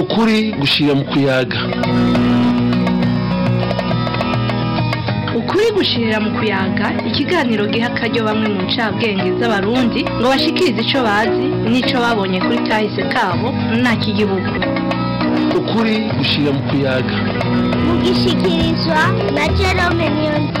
ukuri gushira mu kuyaga ukuri gushirira mu kuyaga ikiganiro giha akaryo bamwe mu ncabwenge z'abarundi ngo bashikirize icyo bazi n'ico babonye kuri kahise kabo nta k'igihugu ukuri gushirira mu kuyaga mu gishikirizwa na jerome miyonzi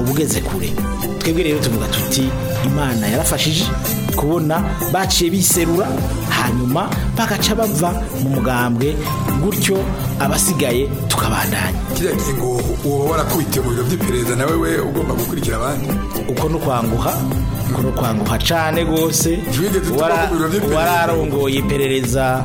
uba ugeze kure twebwe rero tuvuga tuti imana yarafashije kubona baciye biserura hanyuma bagaca bava mu mugambwe gutyo abasigaye tukabandanya kiriya ngingo uba warakubitiye mu biro by'iperereza nawe we ugomba gukurikira abandi uko no kwanguha uko ni ukwanguha cyane rwose wararongoye iperereza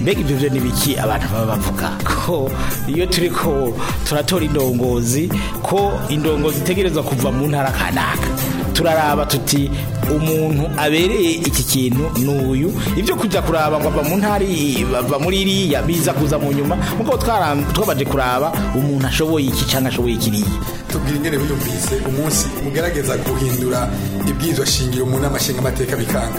mbega ibyo byo ni biki abantu baba bavuga ko iyo turi ko turatora indongozi ko indongozi itegereza kuva mu ntara kanaka turaraba tuti umuntu abereye iki kintu n'uyu ibyo kujya kuraba ngo ava mu ntara bava muri iriya biza kuza mu nyuma nk'uko twabaje kuraba umuntu ashoboye iki cyangwa ashoboye kiriya tubwire ingene wiyumvise umunsi mugerageza guhindura ibwirizwa shingiro mu nama nshingamateka bikanga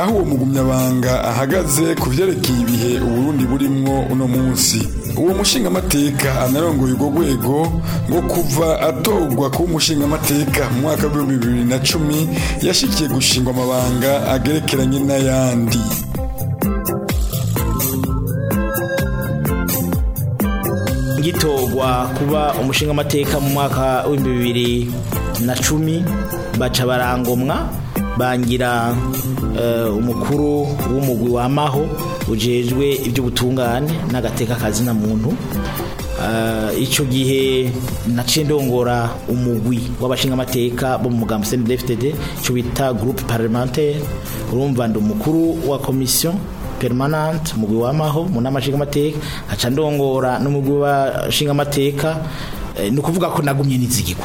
aho uwo mugumyabanga ahagaze ku byerekeye ibihe uburundi burimo uno munsi uwo mushingamateka anarongoye urwo rwego ngo kuva atorwa kuba umushingamateka mu mwaka w'ibihumbi bibiri na cumi yashyikiye gushingwa amabanga agerekeranye n'ayandi gitorwa kuba umushingamateka mu mwaka w'ibihumbi bibiri na cumi baca barangomwa bangira eh, umukuru w'umugwi wamaho ujejwe iby'ubutungane n'agateka kazina muntu eh, icyo gihe naciye ndongora umugwi w'abashingamateka bo mu mugambi CNDD-FDD bita groupe parlementaire urumva ndi umukuru wa komisiyo permanente umugwi wamaho mu nama nshingamateka aca ndongora n'umugwi w'abashingamateka Eh, ni ukuvuga ko nagumye n'inzigirwa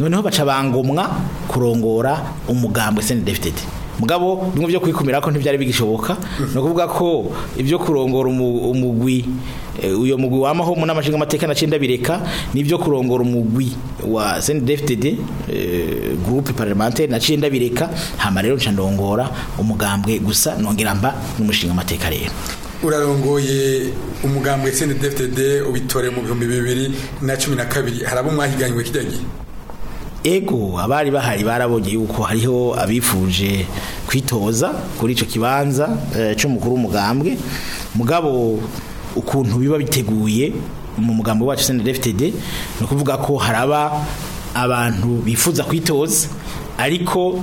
noneho baca bangomwa kurongora umugambwe senedefitedi mugabo bimwe byo kwikumira ko ntibyari bigishoboka no kuvuga ko ibyo kurongora umugwi eh, uyo mugwi wamaho mu namashinga amateka na cyenda bireka nibyo kurongora umugwi wa CNDD-FDD eh, groupe parlementaire na cyenda bireka hama rero ndongora umugambwe gusa nongera mba n'umushinga amateka rero urarongoye umugambwe CNDD-FDD ubitore mu bihumbi na cumi na kabiri harabo mwahiganywe kidagiye ego abari bahari barabonye yuko hariho abifuje kwitoza kuri icyo kibanza eh, cy'umukuru w'umugambwe mugabo ukuntu biba biteguye mu mugambo wacu senedefitede ni ukuvuga ko haraba abantu bifuza kwitoza ariko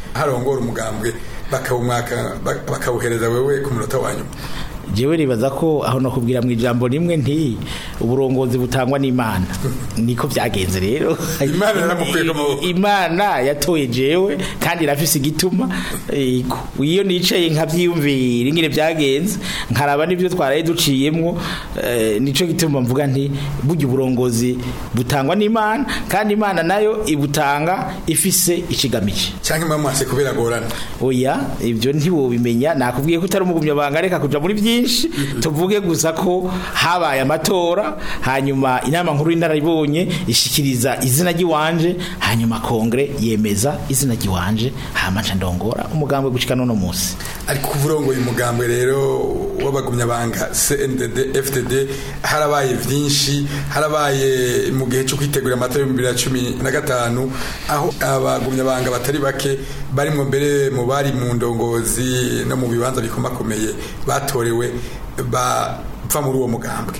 harongora umugambwe bakawumwaka bakawuhereza wewe ku munota wa nyuma jewe ribaza ko aho nakubwira mu ijambo rimwe nti uburongozi butangwa n'Imana niko byagenze rero Imana yaramukwiye Imana yatoye jewe kandi irafise igituma iyo nicaye nkavyiyumvira ingire byagenze nkaraba nivyo twaraye duciyemwo eh, nico gituma mvuga nti buryo uburongozi butangwa n'Imana kandi Imana nayo ibutanga ifise ikigamije cyangwa mama se kubera gorana oya ibyo ntiwo nakubwiye ko utari umugumya banga reka kuja muri byinshi tuvuge gusa ko habaye amatora hanyuma inama nkuru y'inararibonye ishyikiriza izina ry'iwanje hanyuma kongere yemeza izina ry'iwanje hamaca ndongora umugambwe gushika none munsi ariko kuvurongoye umugambwe rero w'abagumyabanga CNDD FDD harabaye byinshi harabaye mu gihe cyo kwitegura amatora y'ibihumbi bibiri na cumi na gatanu aho abagumyabanga batari bake barimwo mbere mu bari mu ndongozi no mu bibanza bikomakomeye batorewe bakorewe bapfa muri uwo mugambwe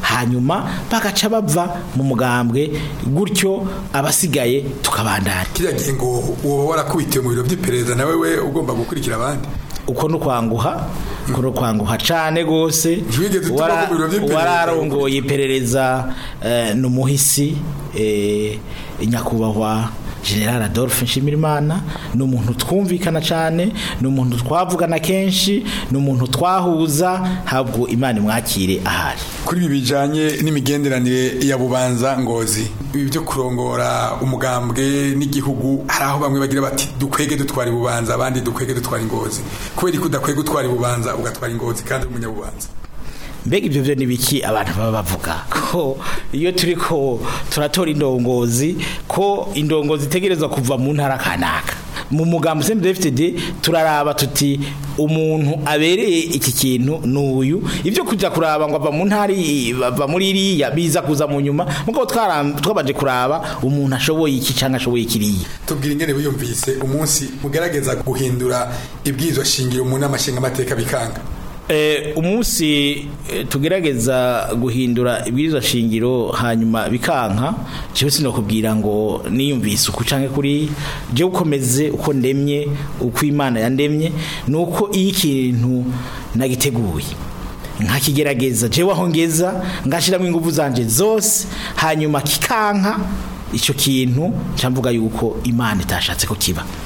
hanyuma bagaca bava mu mugambwe gutyo abasigaye tukabandana kiriya ngingo uba warakubitiye mu biro by'iperereza nawe we ugomba gukurikira abandi uko no kwanguha uko no kwanguha cyane wararongoye iperereza eh, n'umuhisi inyakubahwa. Eh, general adolphe nshimirimana ni umuntu twumvikana cyane ni umuntu twavugana kenshi ni umuntu twahuza habwo imana imwakire ahari kuri ibi bijyanye n'imigenderanire ya bubanza ngozi ibi byo kurongora umugambwe n'igihugu hari aho bamwe bagira bati dukwege dutwara ibubanza abandi dukwege dutwara ingozi kubera ko udakwiye gutwara ibubanza ugatwara ingozi kandi uri umunyabubanza mbega ibyo byo ni biki abantu baba bavuga ko iyo turi ko turatora indongozi ko indongozi itegereza kuva mu ntara kanaka mu mugambi semidefitedi turaraba tuti umuntu abereye iki kintu n'uyu ibyo kujya kuraba ngo ava mu ntara bava muri iriya biza kuza mu nyuma nk'uko twabanje kuraba umuntu ashoboye iki cyangwa ashoboye ikiriya tubwira ingene wiyumvise umunsi mugerageza guhindura ibwirizwa shingiro mu nama nshingamateka bikanga Eh, umunsi eh, tugerageza guhindura ibwirizwa shingiro hanyuma bikanka jewe sinakubwira ngo niyumvise uku canke kuri je ukomeze uko ndemye uko imana yandemye nuko iyi kintu nagiteguye nkakigerageza jewe aho ngeza ngashiramo ingufu zanje zose hanyuma kikanka icyo kintu cyamvuga yuko imana itashatse kiba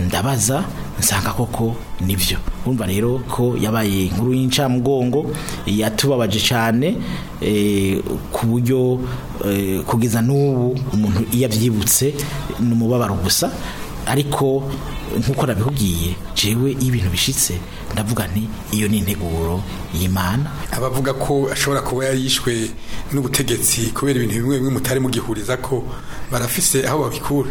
ndabaza nsanga koko nibyo urumva rero ko yabaye inkuru y'incamugongo yatubabaje cyane eh, ku buryo eh, kugeza n'ubu umuntu iyo abyibutse ni umubabaro gusa ariko nk'uko nabihugiye jewe ibintu bishitse ndavuga nti iyo ni integuro y'Imana abavuga ko ashobora kuba yarishwe n'ubutegetsi kubera ibintu bimwe bimwe mutari mugihuriza ko barafise aho babikura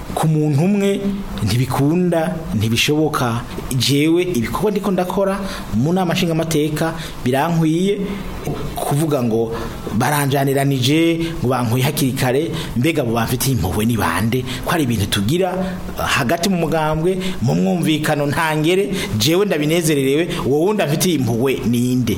ku umwe ntibikunda ntibishoboka jewe ibikorwa ndiko ndakora mu nama amateka birankwiye kuvuga ngo baranjaniranije ngo bankwiye hakiri kare mbega bo bamfitiye impuhwe ni bande ko ari ibintu tugira hagati mu mugambwe mu mwumvikano ntangere jewe ndabinezererewe wowe ndafitiye impuhwe ninde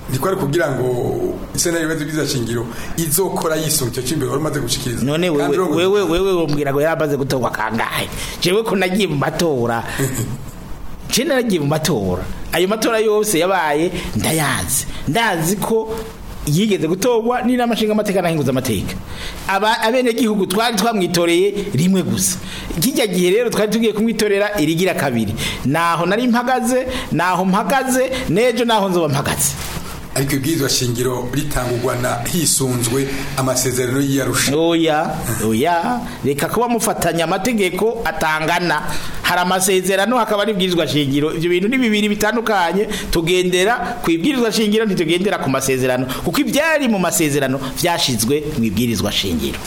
niko ari kugira ngo sentare yubahirizwa ibwirizwa shingiro izokora yisumba icyo cy'imbere wari gushikiriza none wewe wewe wewe wambwira ngo yari gutorwa kangahe jewe ko nagiye mu matora nce naragiye mu matora ayo matora yose yabaye ndayazi ndazi ko yigeze gutorwa n'inama nshingamateka n'ahinguza amateka abenegihugu twari twamwitoreye rimwe gusa kijya gihe rero twari tugiye kumwitorera irigira kabiri naho nari mpagaze naho mpagaze n'ejo naho nzoba mpagaze ariko ibwirizwa shingiro ritangurwa na hisunzwe amasezerano y'iyarusha oya oya reka kuba mufatanya amategeko atangana hari amasezerano hakaba n'ibwirizwa shingiro ibyo bintu ni bibiri bitandukanye tugendera ku ibwirizwa shingiro ntitugendera ku masezerano kuko ibyari mu masezerano byashyizwe mu ibwirizwa shingiro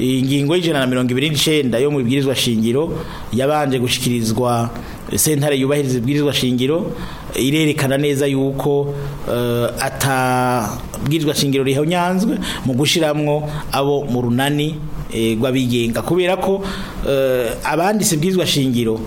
ingingo y'ijana na mirongo ibiri n'icenda yo mu bibwirizwa shingiro yabanje gushikirizwa sentare yubahiriza ibwirizwa shingiro irerekana neza yuko eh, atabwirizwa shingiro nyanzwe mu gushiramwo abo mu runani eh, rw'abigenga kubera ko eh, abanditse ibwirizwa shingiro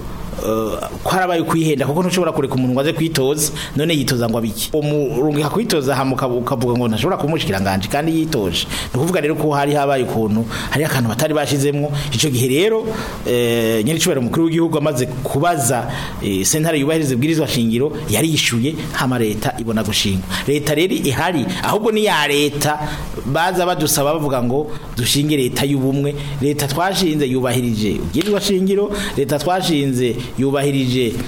ko harabaye kwihenda kuko ntushobora kureka umuntu ngo aze kwitoza none yitoza ngo abiki umurungika kwitoza hamuka ukavuga ngo ntashobora kumushikira nganje kandi yitoje ni kuvuga rero ko hari habaye ukuntu hari akantu batari bashizemwo icyo gihe rero eh, nyiri cubero mukuru w'igihugu amaze kubaza eh, sentare yubahiriza ibwirizwa shingiro yari yishuye hama leta ibona gushingwa leta rero ihari ahubwo ni ya leta baza badusaba bavuga ngo dushinge leta y'ubumwe leta twashinze yubahirije ubwirizwa shingiro leta twashinze yubahirije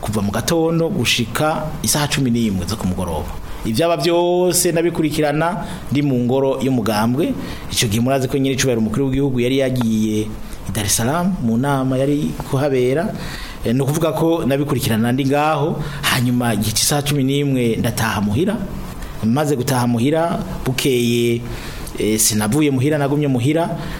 kuva mu gatondo gushika isaha cumi n'imwe zo ku mugoroba ibyaba byose nabikurikirana ndi mu ngoro y'umugambwe icyo gihe murazi ko nyine cyubahiro umukuru w'igihugu yari yagiye i Dar es Salaam mu nama yari kuhabera eh, ni ukuvuga ko nabikurikirana ndi ngaho hanyuma igice isaha cumi n'imwe ndataha muhira maze gutaha muhira bukeye Eh, sinavuye muhira nagumye muhira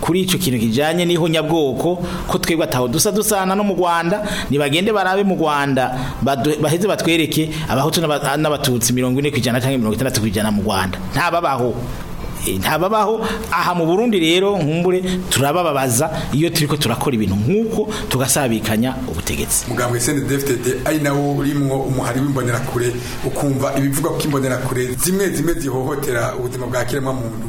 kuri icyo kintu bijyanye n'ihunyabwoko ko twebwe ataho dusa dusana no mu rwanda nibagende barabe mu rwanda baheze batwereke abahutu n'abatutsi mirongo ine ku ijana cyangwa mirongo itandatu ku ijana mu rwanda ntababaho eh, ntababaho aha mu burundi rero nkumbure turabababaza iyo turi ko turakora ibintu nk'uko tugasabikanya ubutegetsi mugambwe cndfdd ari nawo urimwo umuhari w'imbonerakure ukumva ibivugwa ko imbonerakure zimwe zimwe zihohotera ubuzima bwa kiremwa muntu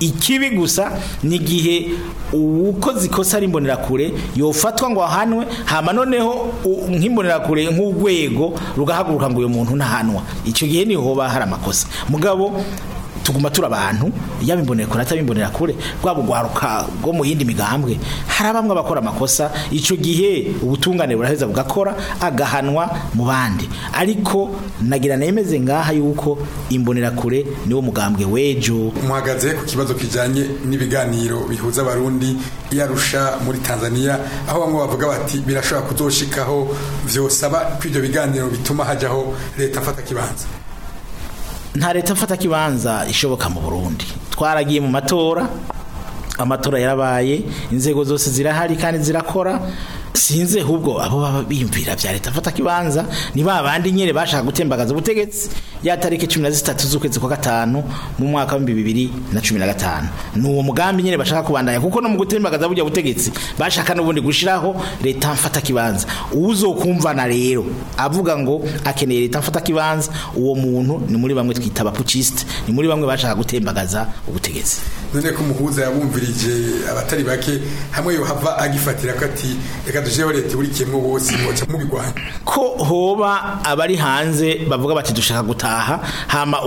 ikibi gusa ni gihe uwukoze ikosa ari imbonerakure yofatwa ngo ahanwe hama noneho kure nk'urwego rugahaguruka ngo uyu muntu ntahanwa icyo gihe niho hoba hari amakosa mugabo tuguma tura abantu yabimbonera kure atabimbonera kure rwa bugwaruka bwo mu yindi migambwe hari abamwe bakora amakosa ico gihe ubutungane buraheza bugakora agahanwa mu bandi ariko nagira nemeze ngaha yuko imbonera kure wo mugambwe wejo muhagaze ku kibazo kijanye n'ibiganiro bihuza abarundi yarusha muri Tanzania aho bamwe bavuga bati birashobora kuzoshikaho vyosaba kw'ivyo biganiro bituma hajaho leta afata kibanza nta leta mfata ikibanza ishoboka mu burundi twaragiye mu matora amatora yarabaye inzego zose zirahari kandi zirakora sinze ahubwo abo baba biyumvira bya leta afata kibanza ni ba bandi nyere bashaka gutembagaza ubutegetsi ya tariki 13 z'ukwezi kwa gatanu mu mwaka wa 2015 nuwo mugambi nyere bashaka kubandanya kuko no mu gutembagaza burya butegetsi bashaka nubundi gushiraho leta mfata kibanza uzokumvana rero avuga ngo akeneye leta mfata kibanza uwo muntu ni muri bamwe twita abapukiste ni muri bamwe bashaka gutembagaza ubutegetsi none ko umuhuza yabumvirije abatari bake hamwe yo hava agifatira ko ati reka baje barete buri kimwe bose boca mubigwanya ko hoba abari hanze bavuga bati dushaka gutaha hama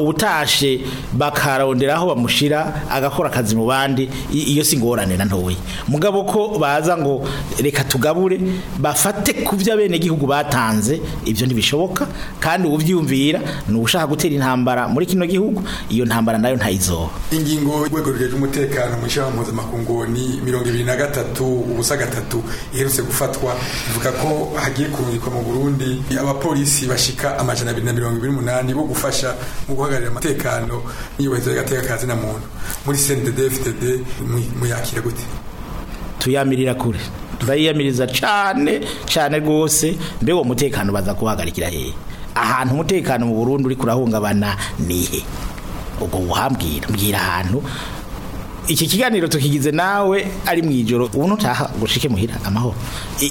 bakarondera aho bamushira agakora akazi mu bandi iyo singorane na ntoye mugabo ko baza ngo reka tugabure bafate kuvya bene gihugu batanze ibyo ntibishoboka kandi uvyumvira nushaka gutera intambara muri kino gihugu iyo ntambara nayo ntayizoba ingingo y'ugwego rw'umutekano mu shamba mpuzamakungu 23 ubusa gatatu iherutse gufata gufatwa bivuga ko hagiye kurungikwa mu Burundi abapolisi bashika amajana 228 bo gufasha mu guhagararira amatekano n'iyubahirizwa y'agateka ka zina muntu muri CNDD-FDD muyakira gute tuyamirira kure turayiyamiriza cyane cyane rwose mbega uwo mutekano baza kuhagarikira hehe ahantu umutekano mu Burundi uri kurahungabana nihe ubwo wahambwira mbwira ahantu iki kiganiro tukigize nawe ari mu ijoro ubu utaha gushike muhira amaho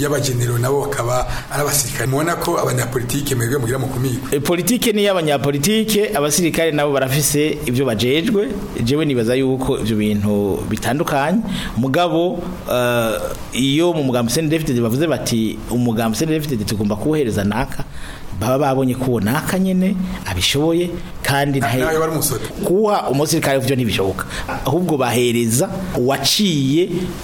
y'abagenero nabo bakaba arabasirikare mubona ko abanyapolitike mwebwe mugira mu kumiko e politike ni y'abanyapolitike abasirikare nabo barafise ibyo bajejwe jewe nibaza yuko ibyo bintu bitandukanye mugabo uh, iyo mu mugambwe Sene David bavuze bati umugambwe Sene David tugomba kuhereza naka baba babonye ko naka nyene abishoboye kandi kuwa umusirikare byo ntibishoboka ahubwo bahereza uwaciye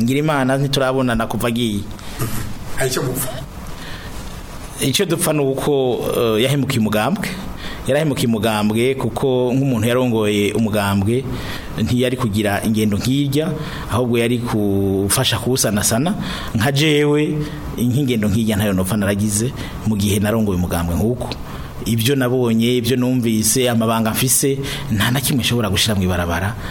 ngira imana ntiturabonana kuva agiye hari icyo icyo dupfa ni uko eh, yahemukiye umugambwe yarahemukiye umugambwe kuko nk'umuntu yarongoye umugambwe ntiyari kugira ingendo nk'ijya ahubwo yari gufasha kuwusanasana nka jewe nk'ingendo nk'ijya ntayo nopfa naragize mu gihe narongoye umugambwe nk'uko ibyo nabonye ibyo numvise amabanga mfise nta na kimwe nshobora gushyira mu ibarabara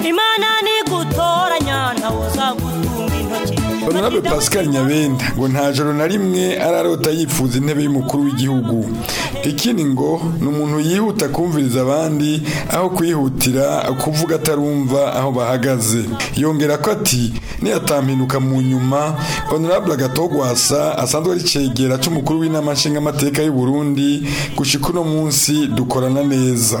imana nigutoranya ntawe uzagutunga honorable pascal nyabenda ngo nta joro na rimwe ararota yifuza intebe y'umukuru w'igihugu ikindi ngo ni umuntu yihuta kumviriza abandi aho kwihutira kuvuga atarumva aho bahagaze yongera ko ati niyatampinduka mu nyuma honorable agatogwasa asanzwe ari cyegera cy'umukuru w'inama nshingamateka y'u Burundi gushika uno munsi dukorana neza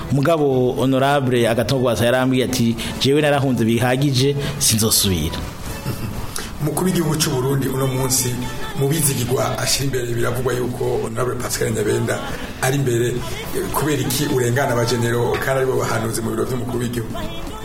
mugabo honorable agatogwaza yarambwiye ati jewe narahunze bihagije sinzosubira Mukuru’ w'igihugu cy'u Burundi uno munsi mu bizigirwa ashyira imbere biravugwa yuko honorable Pascal Nyabenda ari imbere eh, kubera iki urengana abajenero kandi aribo bahanuzi mu biro by'umukuru w'igihugu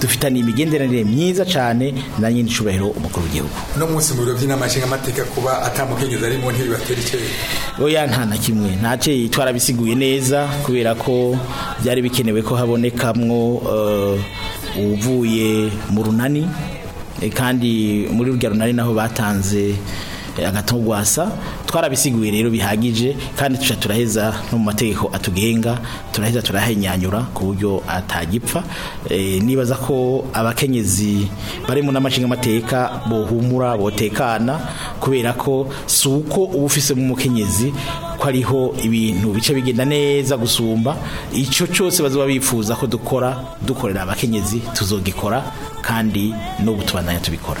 dufitanye imigenderanire myiza cyane na nyir'icubahiro umukuru w'igihugu uno munsi mu biro by'inama nshingamateka kuba atamukenyeza arimo ntibibatera icyeyi oya nta na kimwe nta cyeyi twarabisiguye neza kubera ko byari bikenewe ko habonekamwo eh, uvuye mu runani eh, kandi muri urwo runani naho batanze Eh, agatogwasa twarabisiguye rero bihagije kandi tuca turaheza no mu mategeko atugenga turaheza turahenyanyura ku buryo atagipfa eh, nibaza ko abakenyezi barimo n'amashinga amateka bohumura botekana kubera ko si uko uba ufise mu mukenyezi ko ariho ibintu bice bigenda neza gusumba icyo cyose bazuba bifuza ko dukora dukorera abakenyezi tuzogikora kandi n'ubu tubandanya tubikora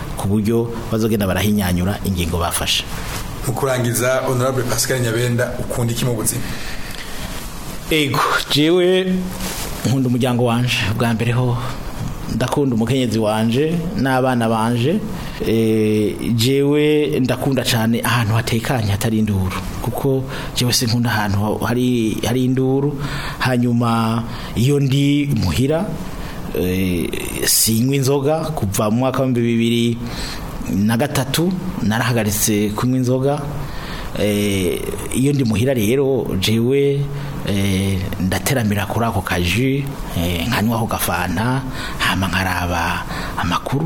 ku buryo bazogenda barahinyanyura ingingo bafashe mu kurangiza honorable Pascal Nyabenda ukunda iki mu buzima ego jewe nkunda umuryango wanje bwa mbere ho ndakunda umukenyezi wanje n'abana banje eh, jewe ndakunda cyane ahantu hatekanye hatari induru kuko jewe se nkunda ahantu hari induru hanyuma iyo ndi muhira eh, sinywa inzoga kuva mu mwaka w'ibihumbi bibiri na gatatu narahagaritse kunywa inzoga eh, iyo ndi muhira rero jewe Eh, ndateramira kuri ako kaji eh, nkanywa ako gafanta hama nkaraba amakuru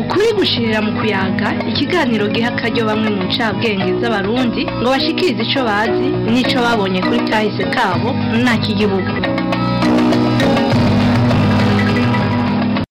ukuri gushirira mu kuyaga ikiganiro giha akaryo bamwe mu ncabwenge z'abarundi ngo bashikirize icyo bazi n'icyo babonye kuri kahise kabo nta k'igihugu